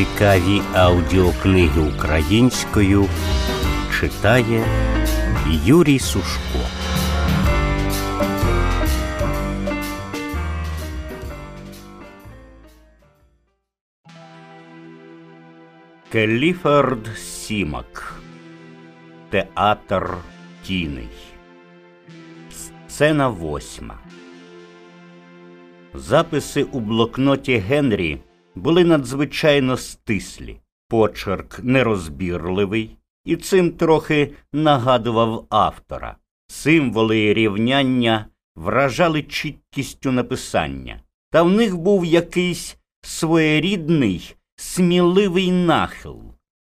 Цікаві аудіокниги українською читає Юрій Сушко. Келіфорд Сімак. Театр Тіней. Сцена восьма. Записи у блокноті Генрі були надзвичайно стислі, почерк нерозбірливий і цим трохи нагадував автора. Символи рівняння вражали чіткістю написання, та в них був якийсь своєрідний, сміливий нахил.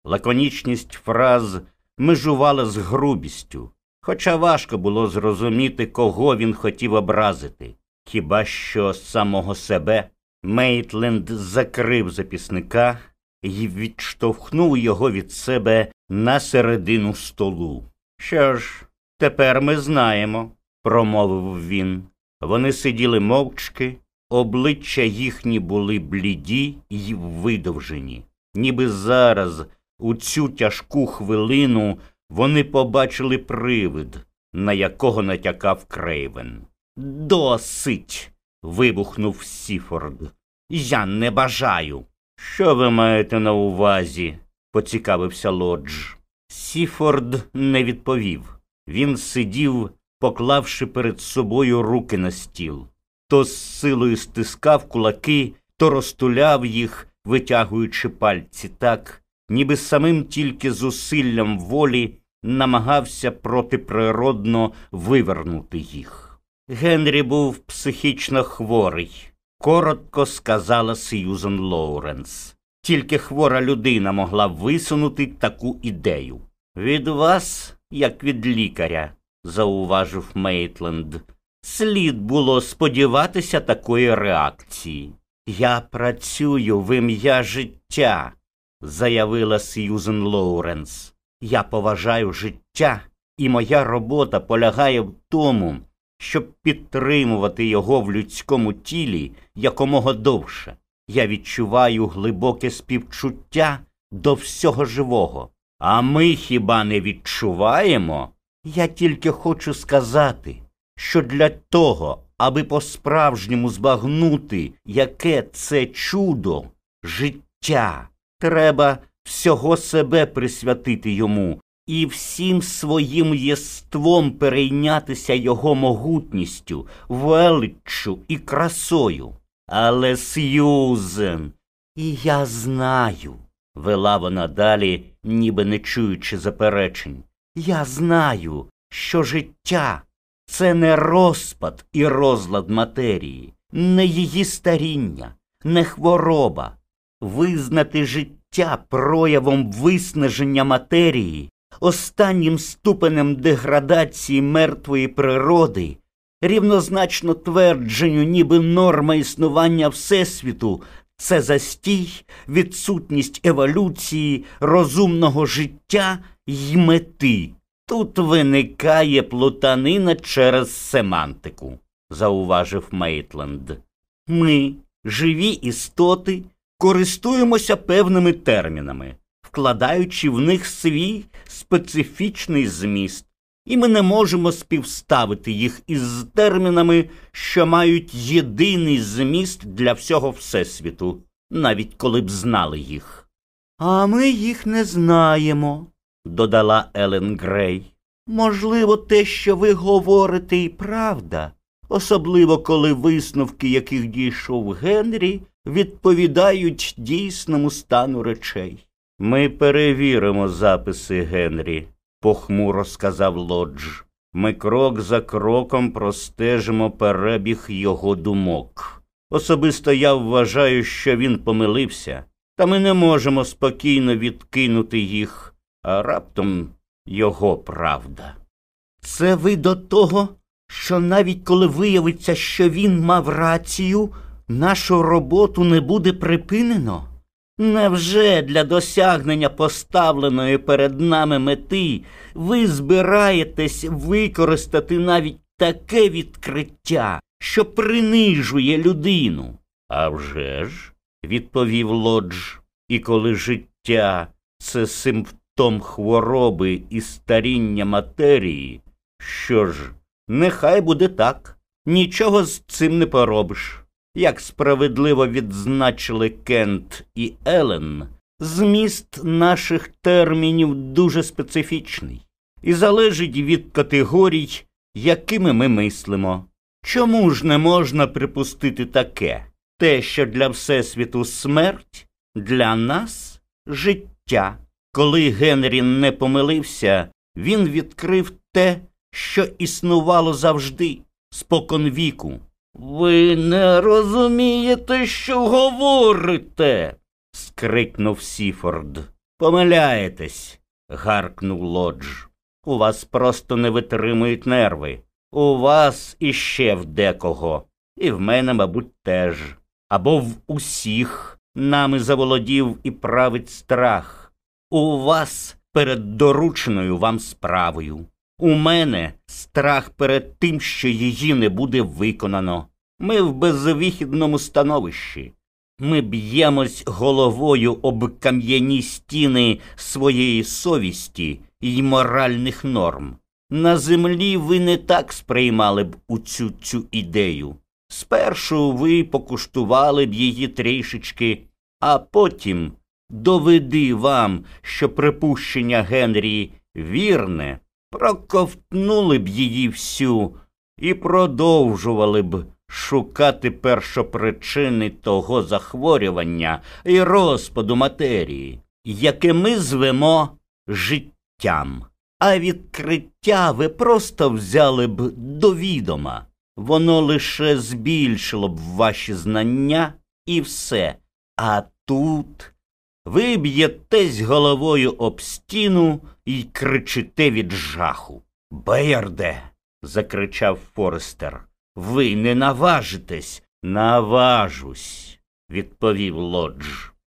Лаконічність фраз межувала з грубістю, хоча важко було зрозуміти, кого він хотів образити, хіба що самого себе. Мейтленд закрив записника і відштовхнув його від себе на середину столу. Що ж, тепер ми знаємо, промовив він. Вони сиділи мовчки, обличчя їхні були бліді й видовжені. Ніби зараз, у цю тяжку хвилину, вони побачили привид, на якого натякав Крейвен. Досить. Вибухнув Сіфорд. Я не бажаю. Що ви маєте на увазі? поцікавився Лодж. Сіфорд не відповів. Він сидів, поклавши перед собою руки на стіл. То з силою стискав кулаки, то розтуляв їх, витягуючи пальці так, ніби самим тільки зусиллям волі намагався протиприродно вивернути їх. Генрі був психічно хворий коротко сказала Сьюзен Лоуренс. Тільки хвора людина могла висунути таку ідею. Від вас, як від лікаря, зауважив Мейтленд, слід було сподіватися такої реакції. Я працюю в ім'я життя, заявила Сьюзен Лоуренс. Я поважаю життя, і моя робота полягає в тому, щоб підтримувати його в людському тілі якомога довше. Я відчуваю глибоке співчуття до всього живого. А ми хіба не відчуваємо? Я тільки хочу сказати, що для того, аби по-справжньому збагнути, яке це чудо, життя, треба всього себе присвятити йому і всім своїм єством перейнятися його могутністю, величчю і красою. Але Сьюзен, і я знаю, вела вона далі, ніби не чуючи заперечень. Я знаю, що життя це не розпад і розлад матерії, не її старіння, не хвороба. Визнати життя проявом виснаження матерії останнім ступенем деградації мертвої природи, рівнозначно твердженню, ніби норма існування Всесвіту, це застій, відсутність еволюції, розумного життя й мети. Тут виникає плутанина через семантику, зауважив Мейтленд. Ми, живі істоти, користуємося певними термінами вкладаючи в них свій специфічний зміст, і ми не можемо співставити їх із термінами, що мають єдиний зміст для всього Всесвіту, навіть коли б знали їх. А ми їх не знаємо, додала Елен Грей. Можливо, те, що ви говорите, і правда, особливо коли висновки, яких дійшов Генрі, відповідають дійсному стану речей. Ми перевіримо записи Генрі, похмуро сказав Лодж. Ми крок за кроком простежимо перебіг його думок. Особисто я вважаю, що він помилився, та ми не можемо спокійно відкинути їх, а раптом його правда. Це ви до того, що навіть коли виявиться, що він мав рацію, нашу роботу не буде припинено? Невже для досягнення поставленої перед нами мети ви збираєтесь використати навіть таке відкриття, що принижує людину? «А вже ж», – відповів лодж, І коли життя це симптом хвороби і старіння матерії, що ж, нехай буде так, нічого з цим не поробиш. Як справедливо відзначили Кент і Елен, зміст наших термінів дуже специфічний і залежить від категорій, якими ми мислимо. Чому ж не можна припустити таке? Те, що для Всесвіту смерть, для нас життя. Коли Генрі не помилився, він відкрив те, що існувало завжди, спокон віку. Ви не розумієте, що говорите. скрикнув Сіфорд. Помиляєтесь, гаркнув Лодж. У вас просто не витримують нерви. У вас іще в декого, і в мене, мабуть, теж. Або в усіх нами заволодів і править страх. У вас перед дорученою вам справою. У мене страх перед тим, що її не буде виконано. Ми в безвихідному становищі. Ми б'ємось головою об кам'яні стіни своєї совісті й моральних норм. На землі ви не так сприймали б у цю цю ідею. Спершу ви покуштували б її трішечки, а потім доведи вам, що припущення Генрі вірне, проковтнули б її всю і продовжували б шукати першопричини того захворювання і розпаду матерії, яке ми звемо життям. А відкриття ви просто взяли б до відома. Воно лише збільшило б ваші знання і все. А тут ви б'єтесь головою об стіну і кричите від жаху. Байярде. закричав Форестер. Ви не наважитесь. Наважусь, відповів Лодж.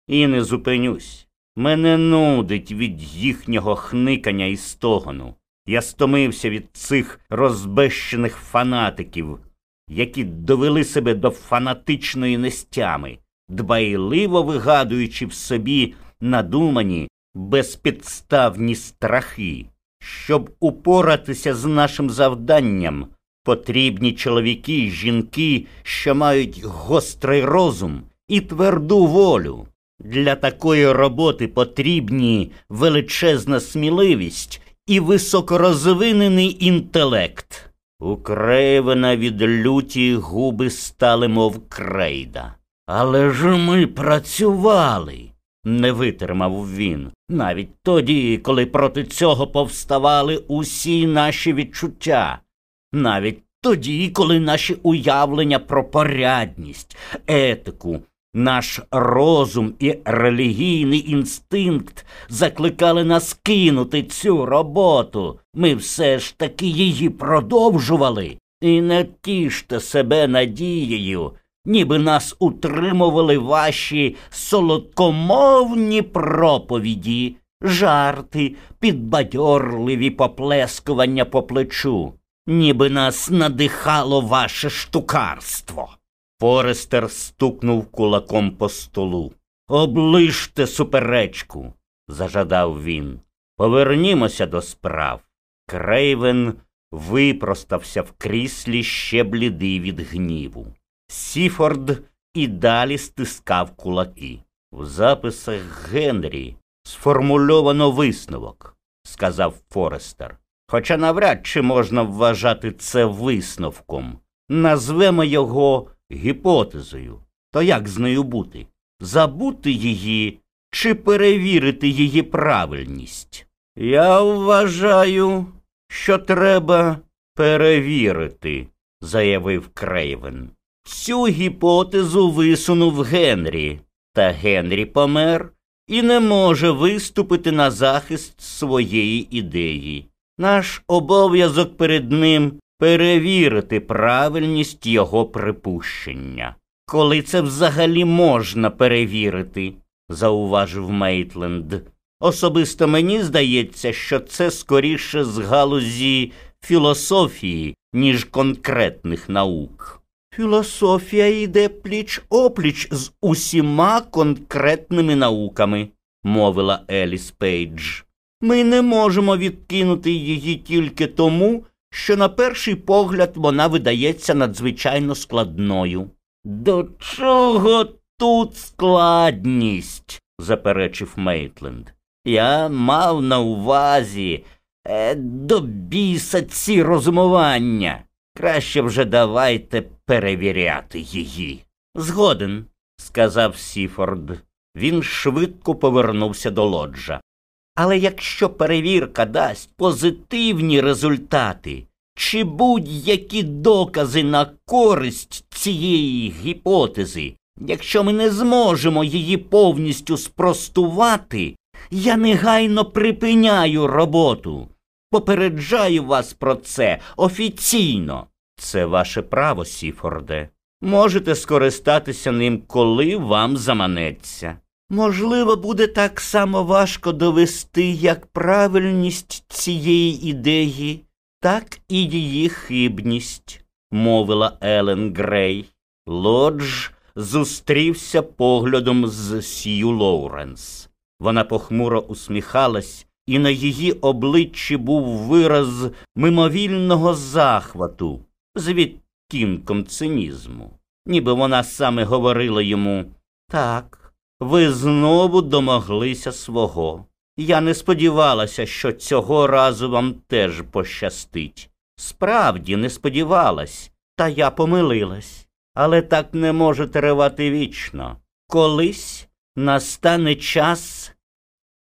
І не зупинюсь. Мене нудить від їхнього хникання і стогону. Я стомився від цих розбещених фанатиків, які довели себе до фанатичної нестями, дбайливо вигадуючи в собі надумані безпідставні страхи. Щоб упоратися з нашим завданням, потрібні чоловіки жінки, що мають гострий розум і тверду волю. Для такої роботи потрібні величезна сміливість і високорозвинений інтелект. У від люті губи стали, мов крейда. Але ж ми працювали, не витримав він, навіть тоді, коли проти цього повставали усі наші відчуття, навіть тоді, коли наші уявлення про порядність, етику, наш розум і релігійний інстинкт закликали нас кинути цю роботу. Ми все ж таки її продовжували. І не тіште себе надією, ніби нас утримували ваші солодкомовні проповіді, жарти, підбадьорливі поплескування по плечу, ніби нас надихало ваше штукарство. Форестер стукнув кулаком по столу. Оближте суперечку, зажадав він. Повернімося до справ. Крейвен випростався в кріслі ще блідий від гніву. Сіфорд і далі стискав кулаки. В записах Генрі сформульовано висновок, сказав Форестер. Хоча навряд чи можна вважати це висновком. Назвемо його гіпотезою. То як з нею бути? Забути її чи перевірити її правильність? Я вважаю, що треба перевірити, заявив Крейвен. Цю гіпотезу висунув Генрі, та Генрі помер і не може виступити на захист своєї ідеї. Наш обов'язок перед ним перевірити правильність його припущення. Коли це взагалі можна перевірити, зауважив Мейтленд. Особисто мені здається, що це скоріше з галузі філософії, ніж конкретних наук. Філософія йде пліч опліч з усіма конкретними науками, мовила Еліс Пейдж. Ми не можемо відкинути її тільки тому, що на перший погляд вона видається надзвичайно складною. До чого тут складність? заперечив Мейтленд. Я мав на увазі е, до біса ці розумування. Краще вже давайте перевіряти її. Згоден, сказав Сіфорд. Він швидко повернувся до лоджа. Але якщо перевірка дасть позитивні результати чи будь-які докази на користь цієї гіпотези, якщо ми не зможемо її повністю спростувати, я негайно припиняю роботу. Попереджаю вас про це офіційно. Це ваше право, Сіфорде. Можете скористатися ним, коли вам заманеться. Можливо, буде так само важко довести як правильність цієї ідеї, так і її хибність, мовила Елен Грей. Лодж зустрівся поглядом з Сью Лоуренс. Вона похмуро усміхалась, і на її обличчі був вираз мимовільного захвату з відтінком цинізму, ніби вона саме говорила йому так, ви знову домоглися свого. Я не сподівалася, що цього разу вам теж пощастить. Справді не сподівалась, та я помилилась. Але так не може тривати вічно. Колись настане час.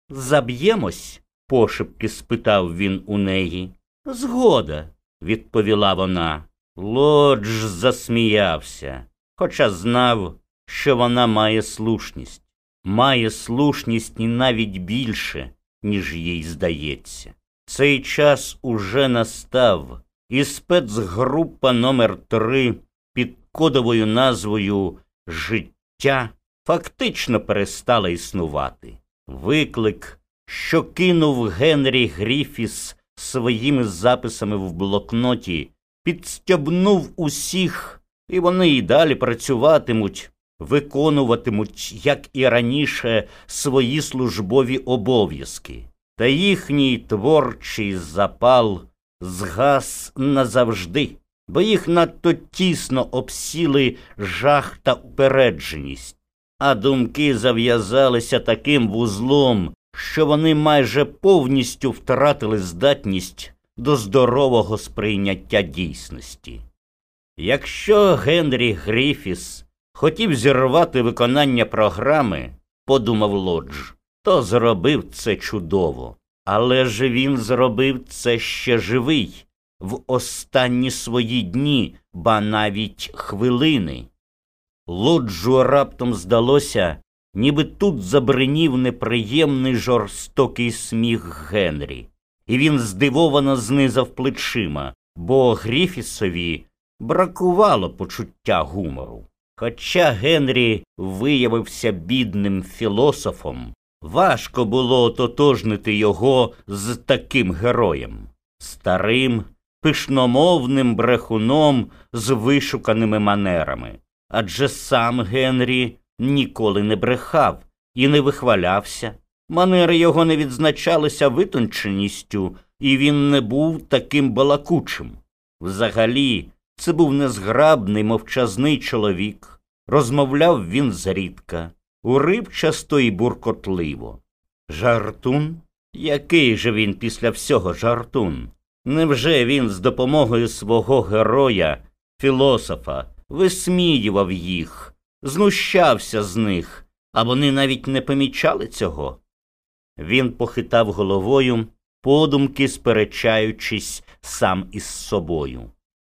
Заб'ємось? Пошепки спитав він у неї. Згода, відповіла вона. Лодж засміявся, хоча знав, що вона має слушність, має слушність і навіть більше, ніж їй здається. Цей час уже настав, і спецгрупа номер 3 під кодовою назвою Життя фактично перестала існувати. Виклик, що кинув Генрі Гріфіс своїми записами в блокноті, підстябнув усіх, і вони й далі працюватимуть, виконуватимуть, як і раніше, свої службові обов'язки, та їхній творчий запал згас назавжди, бо їх надто тісно обсіли жах та упередженість, а думки зав'язалися таким вузлом, що вони майже повністю втратили здатність до здорового сприйняття дійсності. Якщо Генрі Гріфіс хотів зірвати виконання програми, подумав Лодж, то зробив це чудово. Але ж він зробив це ще живий, в останні свої дні, ба навіть хвилини. Лоджу раптом здалося, ніби тут забринів неприємний жорстокий сміх Генрі, і він здивовано знизав плечима, бо Гріфісові бракувало почуття гумору. Хоча Генрі виявився бідним філософом, важко було ототожнити його з таким героєм, старим, пишномовним брехуном з вишуканими манерами. Адже сам Генрі ніколи не брехав і не вихвалявся. Манери його не відзначалися витонченістю, і він не був таким балакучим. Взагалі, це був незграбний, мовчазний чоловік. Розмовляв він зрідка, уривчасто і буркотливо. Жартун? Який же він після всього жартун? Невже він з допомогою свого героя, філософа, висміював їх, знущався з них, а вони навіть не помічали цього? Він похитав головою, подумки сперечаючись сам із собою.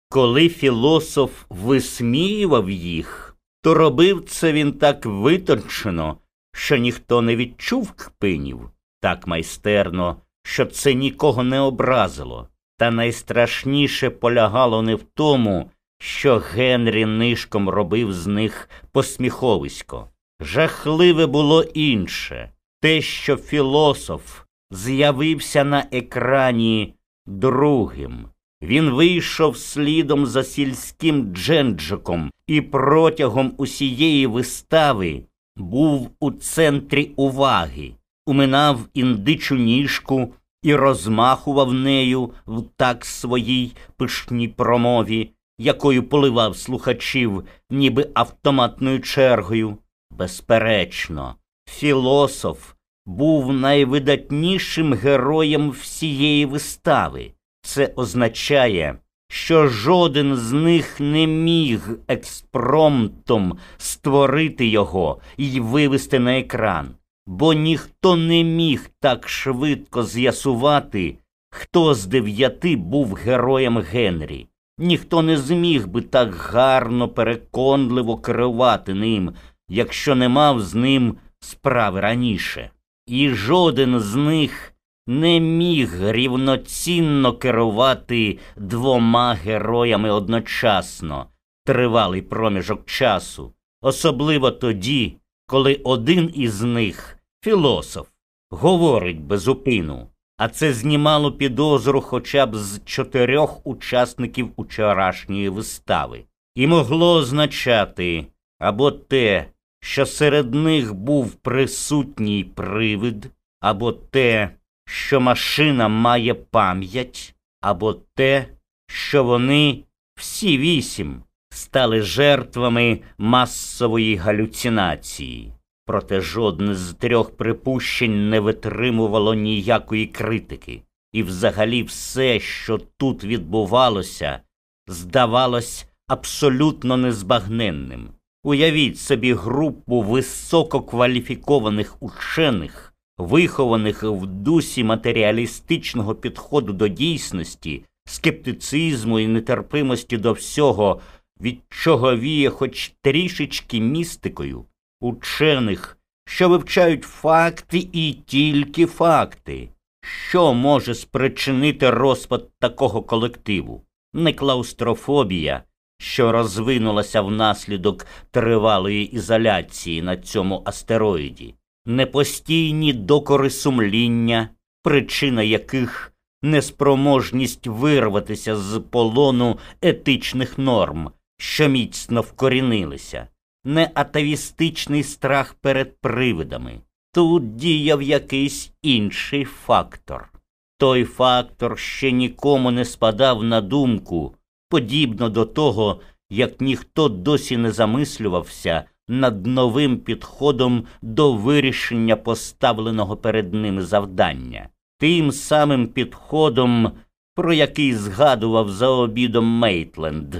Коли філософ висміював їх, то робив це він так витончено, що ніхто не відчув кпинів, так майстерно, що це нікого не образило. Та найстрашніше полягало не в тому, що Генрі нишком робив з них посміховисько. Жахливе було інше. Те, що філософ з'явився на екрані другим, Він вийшов слідом за сільським дженджиком і протягом усієї вистави був у центрі уваги, уминав індичу ніжку і розмахував нею в так своїй пишній промові, якою поливав слухачів, ніби автоматною чергою. Безперечно, філософ був найвидатнішим героєм всієї вистави. Це означає, що жоден з них не міг експромтом створити його і вивести на екран, бо ніхто не міг так швидко з'ясувати, хто з дев'яти був героєм Генрі. Ніхто не зміг би так гарно, переконливо керувати ним, якщо не мав з ним справи раніше. І жоден з них не міг рівноцінно керувати двома героями одночасно тривалий проміжок часу, особливо тоді, коли один із них, філософ, говорить безупину, а це знімало підозру хоча б з чотирьох учасників учорашньої вистави, і могло означати або те, що серед них був присутній привид, або те, що машина має пам'ять, або те, що вони всі вісім стали жертвами масової галюцинації. Проте жодне з трьох припущень не витримувало ніякої критики, і взагалі все, що тут відбувалося, здавалось абсолютно незбагненним. Уявіть собі групу висококваліфікованих учених, вихованих в дусі матеріалістичного підходу до дійсності, скептицизму і нетерпимості до всього, від чого віє хоч трішечки містикою, учених, що вивчають факти і тільки факти. Що може спричинити розпад такого колективу? Не клаустрофобія що розвинулася внаслідок тривалої ізоляції на цьому астероїді, непостійні докори сумління, причина яких неспроможність вирватися з полону етичних норм, що міцно вкорінилися, не атавістичний страх перед привидами. Тут діяв якийсь інший фактор. Той фактор ще нікому не спадав на думку, подібно до того, як ніхто досі не замислювався над новим підходом до вирішення поставленого перед ним завдання, тим самим підходом, про який згадував за обідом Мейтленд,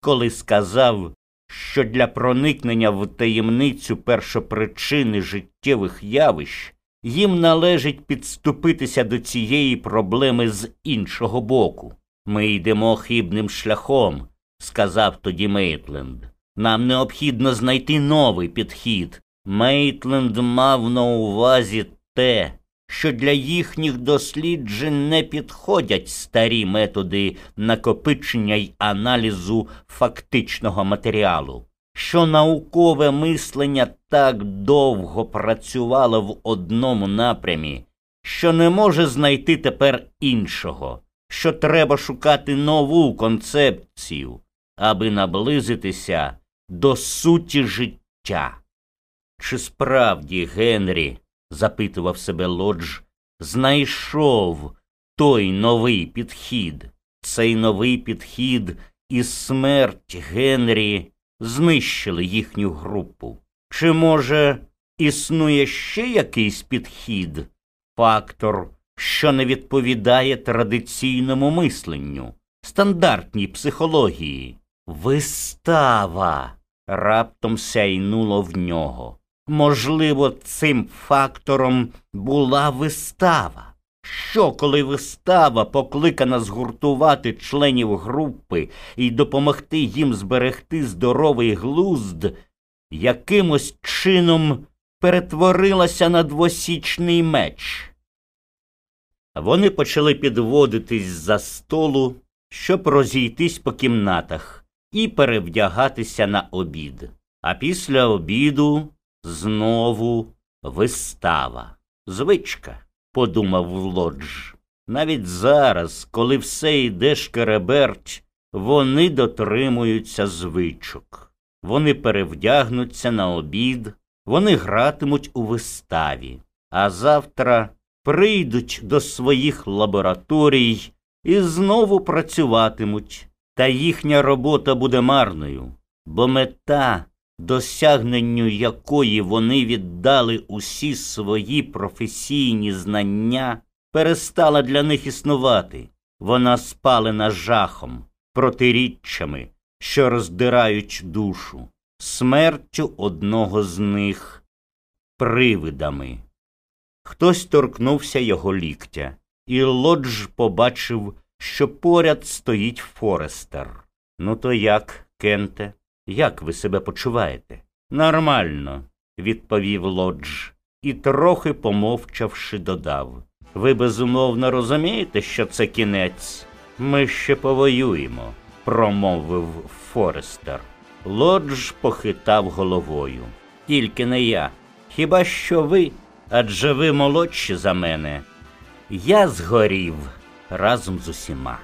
коли сказав, що для проникнення в таємницю першопричини життєвих явищ їм належить підступитися до цієї проблеми з іншого боку. Ми йдемо хибним шляхом, сказав тоді Мейтленд. Нам необхідно знайти новий підхід. Мейтленд мав на увазі те, що для їхніх досліджень не підходять старі методи накопичення й аналізу фактичного матеріалу, що наукове мислення так довго працювало в одному напрямі, що не може знайти тепер іншого що треба шукати нову концепцію, аби наблизитися до суті життя. Чи справді Генрі, запитував себе Лодж, знайшов той новий підхід, цей новий підхід і смерть Генрі знищили їхню групу? Чи, може, існує ще якийсь підхід, фактор? що не відповідає традиційному мисленню, стандартній психології. Вистава раптом сяйнуло в нього. Можливо, цим фактором була вистава. Що, коли вистава покликана згуртувати членів групи і допомогти їм зберегти здоровий глузд, якимось чином перетворилася на двосічний меч? Вони почали підводитись за столу, щоб розійтись по кімнатах і перевдягатися на обід. А після обіду знову вистава. Звичка, подумав Лодж. Навіть зараз, коли все йде шкереберть, вони дотримуються звичок. Вони перевдягнуться на обід, вони гратимуть у виставі, а завтра прийдуть до своїх лабораторій і знову працюватимуть. Та їхня робота буде марною, бо мета, досягненню якої вони віддали усі свої професійні знання, перестала для них існувати. Вона спалена жахом, протиріччями, що роздирають душу, смертю одного з них, привидами. Хтось торкнувся його ліктя, і Лодж побачив, що поряд стоїть Форестер. Ну, то як, Кенте, як ви себе почуваєте? Нормально, відповів Лодж, і, трохи помовчавши, додав. Ви безумовно розумієте, що це кінець? Ми ще повоюємо, промовив Форестер. Лодж похитав головою. Тільки не я. Хіба що ви? Адже ви молодші за мене. Я згорів разом з усіма.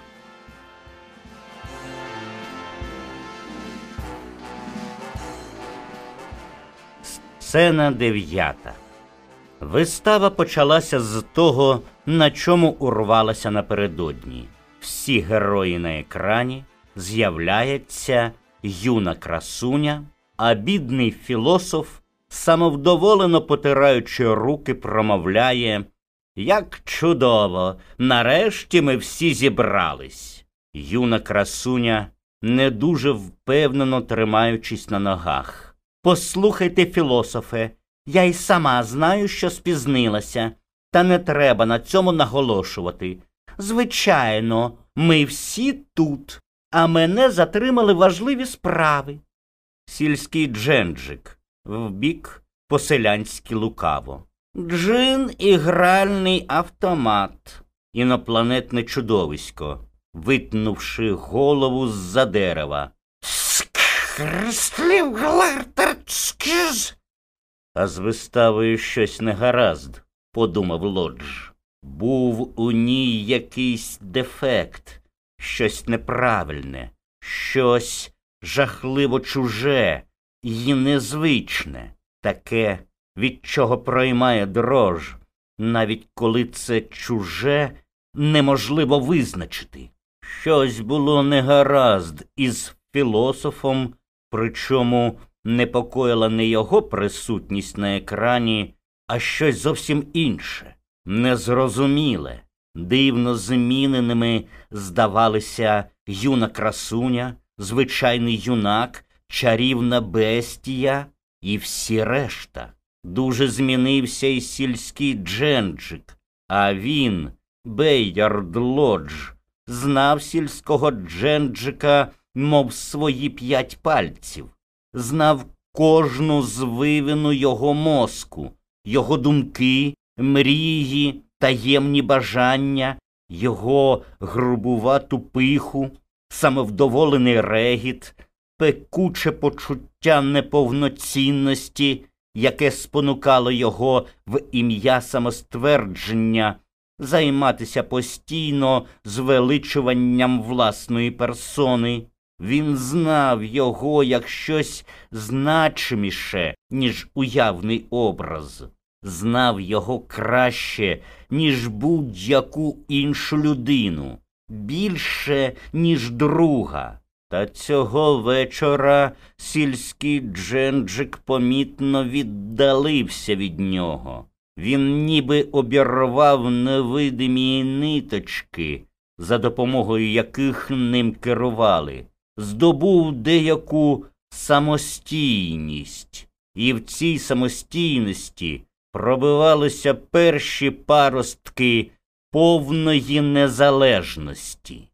Сцена дев'ята. Вистава почалася з того, на чому урвалася напередодні. Всі герої на екрані з'являється юна красуня, а бідний філософ, самовдоволено потираючи руки, промовляє Як чудово! Нарешті ми всі зібрались. Юна красуня, не дуже впевнено тримаючись на ногах. Послухайте, філософе, я й сама знаю, що спізнилася, та не треба на цьому наголошувати. Звичайно, ми всі тут, а мене затримали важливі справи. Сільський дженджик, вбік поселянськи лукаво. Джин і гральний автомат, інопланетне чудовисько, витнувши голову з-за дерева. Скрислів глартарцкіз. А з виставою щось негаразд, подумав Лодж. Був у ній якийсь дефект, щось неправильне, щось жахливо чуже і незвичне, таке, від чого проймає дрож, навіть коли це чуже неможливо визначити. Щось було негаразд із філософом, причому непокоїла не його присутність на екрані, а щось зовсім інше, незрозуміле, дивно зміненими здавалися юна красуня, звичайний юнак, чарівна бестія і всі решта. Дуже змінився і сільський дженджик, а він, Бейярд Лодж, знав сільського дженджика, мов свої п'ять пальців, знав кожну звивину його мозку, його думки, мрії, таємні бажання, його грубувату пиху, самовдоволений регіт, пекуче почуття неповноцінності, яке спонукало його в ім'я самоствердження займатися постійно звеличуванням власної персони. Він знав його як щось значиміше, ніж уявний образ, знав його краще, ніж будь-яку іншу людину, більше, ніж друга. Та цього вечора сільський дженджик помітно віддалився від нього. Він ніби обірвав невидимі ниточки, за допомогою яких ним керували, здобув деяку самостійність, і в цій самостійності пробивалися перші паростки повної незалежності.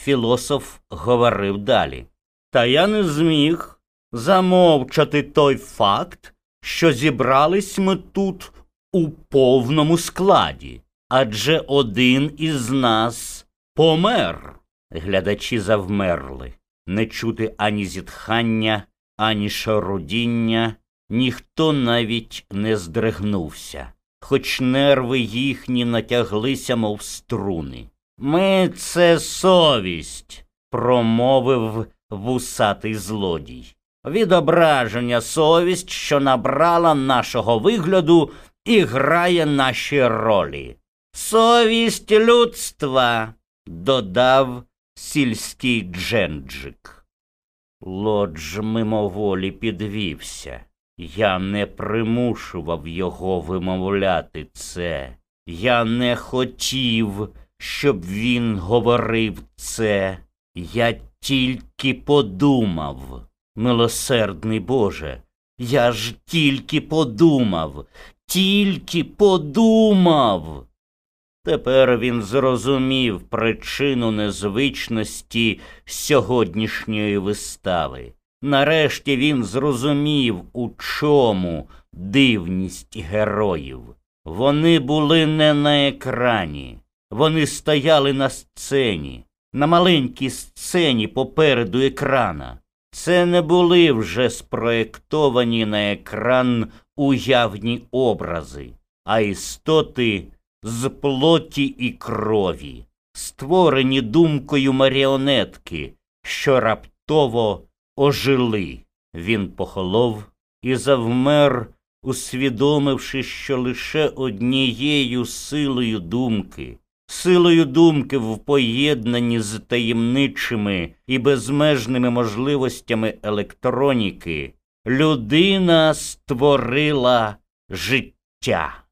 Філософ говорив далі. Та я не зміг замовчати той факт, що зібрались ми тут у повному складі, адже один із нас помер. Глядачі завмерли, не чути ані зітхання, ані шарудіння, ніхто навіть не здригнувся. хоч нерви їхні натяглися, мов струни. Ми це совість, промовив вусатий злодій. Відображення совість, що набрала нашого вигляду і грає наші ролі. Совість людства, додав сільський дженджик. Лодж мимоволі підвівся. Я не примушував його вимовляти це. Я не хотів, щоб він говорив це. Я тільки подумав. Милосердний Боже, я ж тільки подумав, тільки подумав. Тепер він зрозумів причину незвичності сьогоднішньої вистави. Нарешті він зрозумів, у чому дивність героїв. Вони були не на екрані, вони стояли на сцені, на маленькій сцені попереду екрана. Це не були вже спроєктовані на екран уявні образи, а істоти з плоті і крові, створені думкою маріонетки, що раптово ожили. Він похолов і завмер, усвідомивши, що лише однією силою думки, силою думки в поєднанні з таємничими і безмежними можливостями електроніки, людина створила життя.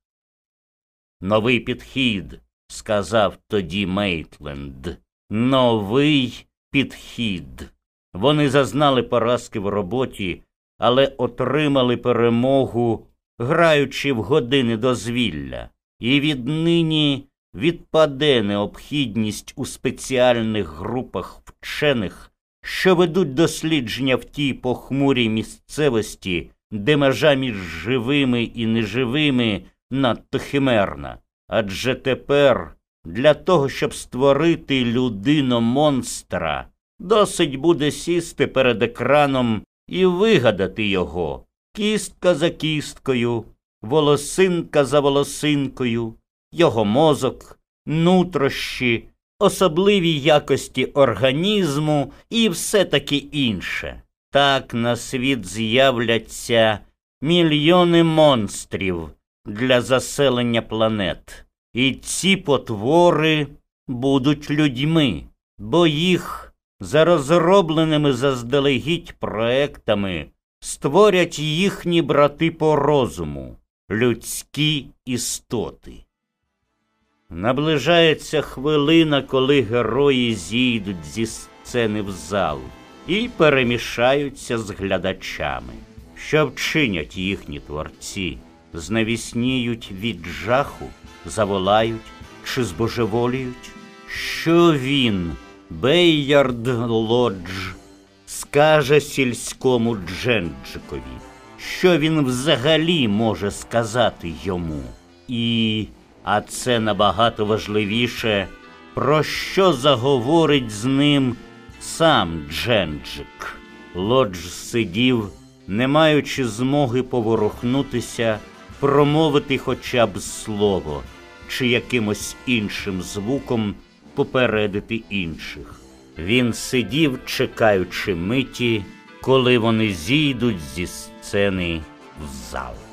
Новий підхід, сказав тоді Мейтленд. Новий підхід. Вони зазнали поразки в роботі, але отримали перемогу, граючи в години дозвілля, і віднині відпаде необхідність у спеціальних групах вчених, що ведуть дослідження в тій похмурій місцевості, де межа між живими і неживими надто химерна. Адже тепер для того, щоб створити людину монстра, досить буде сісти перед екраном і вигадати його кістка за кісткою, волосинка за волосинкою, його мозок, нутрощі, особливі якості організму і все таки інше. Так на світ з'являться мільйони монстрів для заселення планет. І ці потвори будуть людьми, бо їх за розробленими заздалегідь проектами створять їхні брати по розуму, людські істоти. Наближається хвилина, коли герої зійдуть зі сцени в зал і перемішаються з глядачами, що вчинять їхні творці, знавісніють від жаху, заволають чи збожеволіють, що він, Бейярд Лодж, скаже сільському дженджикові, що він взагалі може сказати йому. І, а це набагато важливіше, про що заговорить з ним сам дженджик. Лодж сидів, не маючи змоги поворухнутися, промовити хоча б слово чи якимось іншим звуком попередити інших. Він сидів, чекаючи миті, коли вони зійдуть зі сцени в зал.